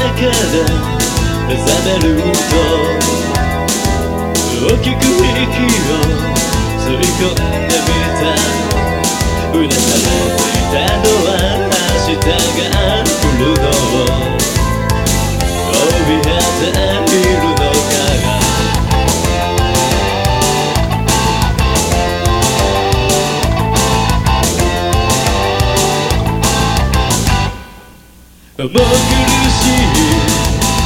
で目覚めると大きく息を吸い込んでみた。うなされていたのは明日が来るの。重苦しい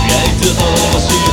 ライトをした